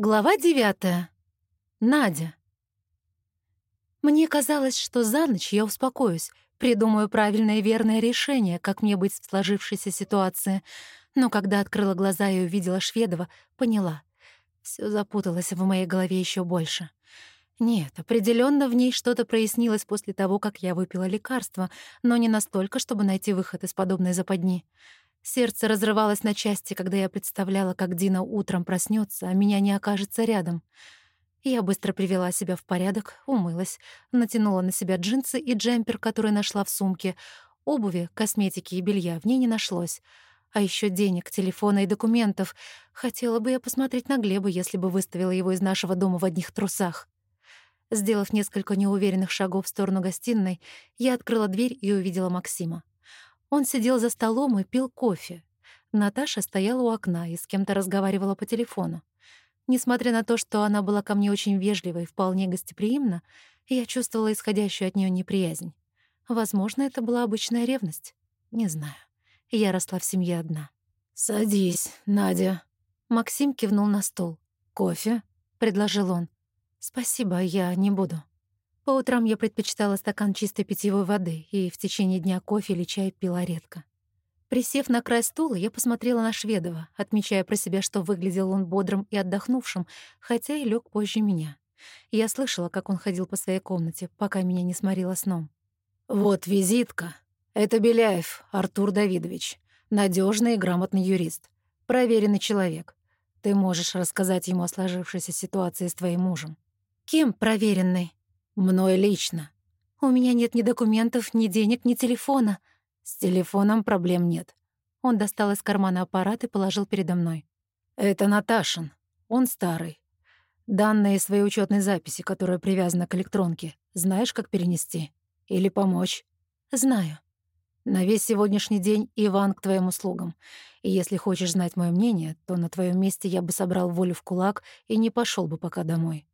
Глава девятая. Надя. Мне казалось, что за ночь я успокоюсь, придумаю правильное и верное решение, как мне быть в сложившейся ситуации. Но когда открыла глаза и увидела Шведова, поняла. Все запуталось в моей голове еще больше. Нет, определенно в ней что-то прояснилось после того, как я выпила лекарство, но не настолько, чтобы найти выход из подобной западни. Сердце разрывалось на части, когда я представляла, как Дина утром проснется, а меня не окажется рядом. Я быстро привела себя в порядок, умылась, натянула на себя джинсы и джемпер, который нашла в сумке. Обуви, косметики и белья в ней не нашлось. А еще денег, телефона и документов. Хотела бы я посмотреть на Глеба, если бы выставила его из нашего дома в одних трусах. Сделав несколько неуверенных шагов в сторону гостиной, я открыла дверь и увидела Максима. Он сидел за столом и пил кофе. Наташа стояла у окна и с кем-то разговаривала по телефону. Несмотря на то, что она была ко мне очень вежлива и вполне гостеприимна, я чувствовала исходящую от нее неприязнь. Возможно, это была обычная ревность. Не знаю. Я росла в семье одна. «Садись, Надя». Максим кивнул на стол. «Кофе?» — предложил он. «Спасибо, я не буду». По утрам я предпочитала стакан чистой питьевой воды и в течение дня кофе или чай пила редко. Присев на край стула, я посмотрела на Шведова, отмечая про себя, что выглядел он бодрым и отдохнувшим, хотя и лег позже меня. Я слышала, как он ходил по своей комнате, пока меня не сморило сном. «Вот визитка. Это Беляев Артур Давидович. надежный и грамотный юрист. Проверенный человек. Ты можешь рассказать ему о сложившейся ситуации с твоим мужем». «Кем проверенный?» Мной лично. У меня нет ни документов, ни денег, ни телефона. С телефоном проблем нет. Он достал из кармана аппарат и положил передо мной. Это Наташин. Он старый. Данные своей учетной записи, которая привязана к электронке, знаешь, как перенести? Или помочь? Знаю. На весь сегодняшний день Иван к твоим услугам. И если хочешь знать мое мнение, то на твоем месте я бы собрал волю в кулак и не пошел бы пока домой.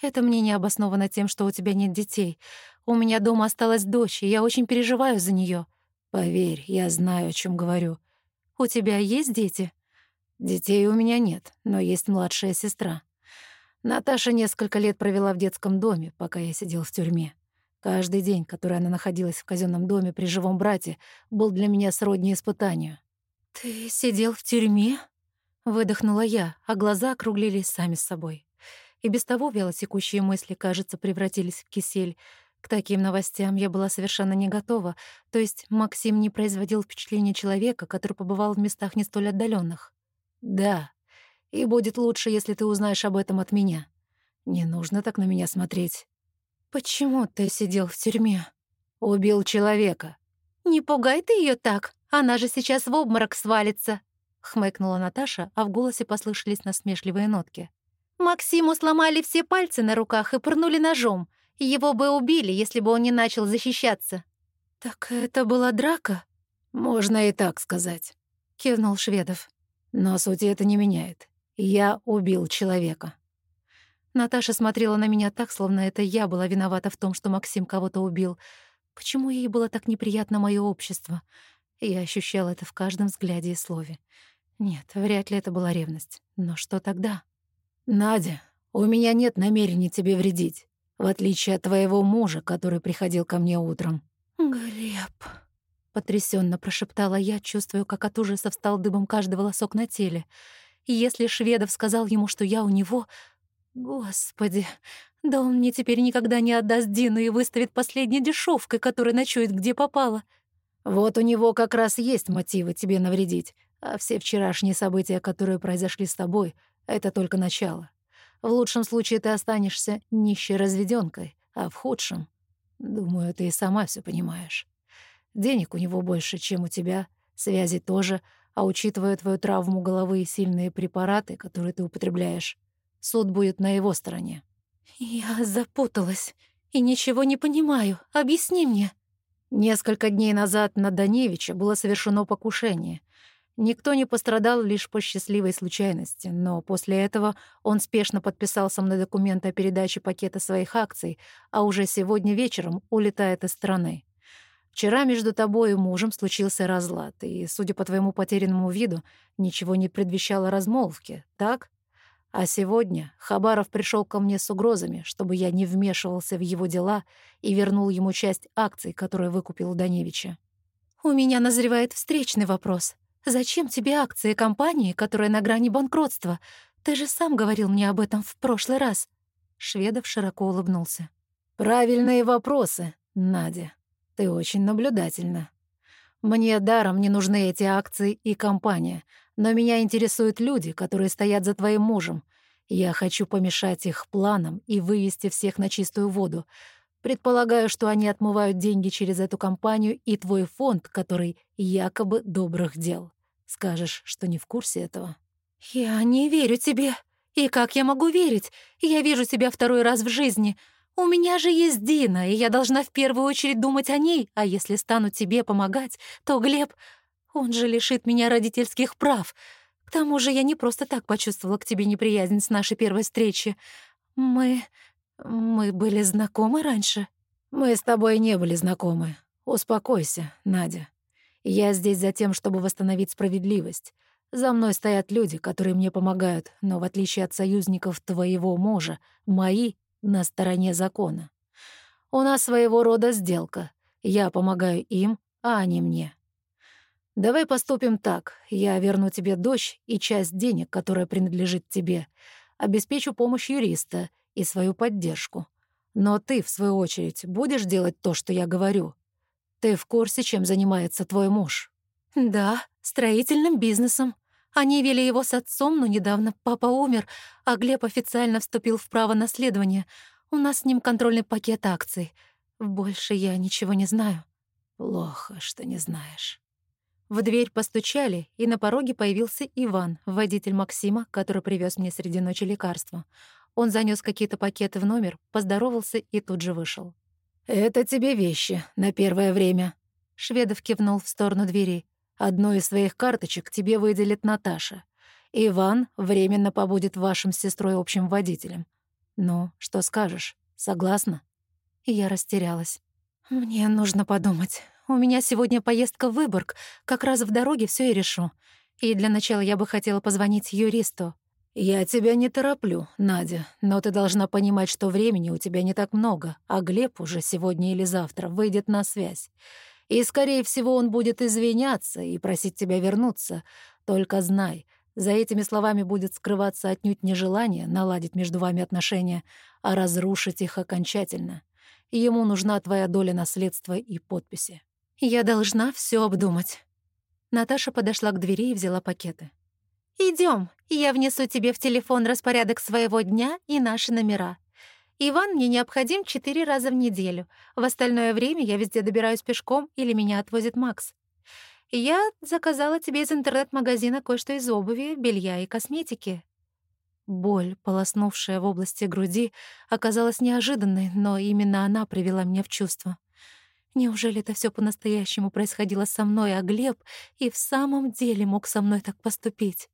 Это мнение обосновано тем, что у тебя нет детей. У меня дома осталась дочь, и я очень переживаю за нее. Поверь, я знаю, о чем говорю. У тебя есть дети? Детей у меня нет, но есть младшая сестра. Наташа несколько лет провела в детском доме, пока я сидел в тюрьме. Каждый день, который она находилась в казенном доме при живом брате, был для меня сродни испытанию. «Ты сидел в тюрьме?» — выдохнула я, а глаза округлились сами собой и без того вялотекущие мысли, кажется, превратились в кисель. К таким новостям я была совершенно не готова, то есть Максим не производил впечатления человека, который побывал в местах не столь отдаленных. «Да, и будет лучше, если ты узнаешь об этом от меня. Не нужно так на меня смотреть». «Почему ты сидел в тюрьме?» «Убил человека». «Не пугай ты ее так, она же сейчас в обморок свалится», — хмыкнула Наташа, а в голосе послышались насмешливые нотки. Максиму сломали все пальцы на руках и пырнули ножом. Его бы убили, если бы он не начал защищаться. «Так это была драка?» «Можно и так сказать», — кивнул Шведов. «Но сути это не меняет. Я убил человека». Наташа смотрела на меня так, словно это я была виновата в том, что Максим кого-то убил. Почему ей было так неприятно мое общество? Я ощущала это в каждом взгляде и слове. Нет, вряд ли это была ревность. Но что тогда? «Надя, у меня нет намерения тебе вредить, в отличие от твоего мужа, который приходил ко мне утром». «Глеб», — потрясенно прошептала я, чувствуя, как от ужаса встал дыбом каждый волосок на теле. Если Шведов сказал ему, что я у него... Господи, да он мне теперь никогда не отдаст Дину и выставит последней дешевкой, которая ночует где попало. Вот у него как раз есть мотивы тебе навредить, а все вчерашние события, которые произошли с тобой, это только начало. В лучшем случае ты останешься нищей разведёнкой, а в худшем, думаю, ты и сама всё понимаешь. Денег у него больше, чем у тебя, связи тоже, а учитывая твою травму головы и сильные препараты, которые ты употребляешь, суд будет на его стороне. Я запуталась и ничего не понимаю. Объясни мне. Несколько дней назад на Даневича было совершено покушение. Никто не пострадал лишь по счастливой случайности, но после этого он спешно подписал со мной документ о передаче пакета своих акций, а уже сегодня вечером улетает из страны. Вчера между тобой и мужем случился разлад, и, судя по твоему потерянному виду, ничего не предвещало размолвки, так? А сегодня Хабаров пришел ко мне с угрозами, чтобы я не вмешивался в его дела и вернул ему часть акций, которые выкупил у Даневича. «У меня назревает встречный вопрос. Зачем тебе акции компании, которая на грани банкротства? Ты же сам говорил мне об этом в прошлый раз». Шведов широко улыбнулся. «Правильные вопросы, Надя. Ты очень наблюдательна. Мне даром не нужны эти акции и компания, но меня интересуют люди, которые стоят за твоим мужем. Я хочу помешать их планам и вывести всех на чистую воду. Предполагаю, что они отмывают деньги через эту компанию и твой фонд, который якобы добрых дел. Скажешь, что не в курсе этого? «Я не верю тебе. И как я могу верить? Я вижу тебя второй раз в жизни. У меня же есть Дина, и я должна в первую очередь думать о ней, а если стану тебе помогать, то Глеб... Он же лишит меня родительских прав. К тому же я не просто так почувствовала к тебе неприязнь с нашей первой встречи. Мы... мы были знакомы раньше?» «Мы с тобой не были знакомы. Успокойся, Надя. Я здесь за тем, чтобы восстановить справедливость. За мной стоят люди, которые мне помогают, но в отличие от союзников твоего мужа, мои на стороне закона. У нас своего рода сделка. Я помогаю им, а они мне. Давай поступим так. Я верну тебе дочь и часть денег, которая принадлежит тебе. Обеспечу помощь юриста и свою поддержку. Но ты, в свою очередь, будешь делать то, что я говорю. Ты в курсе, чем занимается твой муж? Да, строительным бизнесом. Они вели его с отцом, но недавно папа умер, а Глеб официально вступил в право наследования. У нас с ним контрольный пакет акций. Больше я ничего не знаю. Плохо, что не знаешь. В дверь постучали, и на пороге появился Иван, водитель Максима, который привез мне среди ночи лекарства. Он занес какие-то пакеты в номер, поздоровался и тут же вышел. «Это тебе вещи на первое время», — Шведов кивнул в сторону двери. Одну из своих карточек тебе выделит Наташа. Иван временно побудет вашим с сестрой общим водителем. Ну, что скажешь? Согласна?» Я растерялась. «Мне нужно подумать. У меня сегодня поездка в Выборг. Как раз в дороге все и решу. И для начала я бы хотела позвонить юристу». «Я тебя не тороплю, Надя, но ты должна понимать, что времени у тебя не так много, а Глеб уже сегодня или завтра выйдет на связь. И, скорее всего, он будет извиняться и просить тебя вернуться. Только знай, за этими словами будет скрываться отнюдь не желание наладить между вами отношения, а разрушить их окончательно. Ему нужна твоя доля наследства и подписи. Я должна все обдумать. Наташа подошла к двери и взяла пакеты. Идем, я внесу тебе в телефон распорядок своего дня и наши номера. Иван мне необходим четыре раза в неделю. В остальное время я везде добираюсь пешком или меня отвозит Макс. Я заказала тебе из интернет-магазина кое-что из обуви, белья и косметики». Боль, полоснувшая в области груди, оказалась неожиданной, но именно она привела меня в чувство. Неужели это все по-настоящему происходило со мной, а Глеб и в самом деле мог со мной так поступить?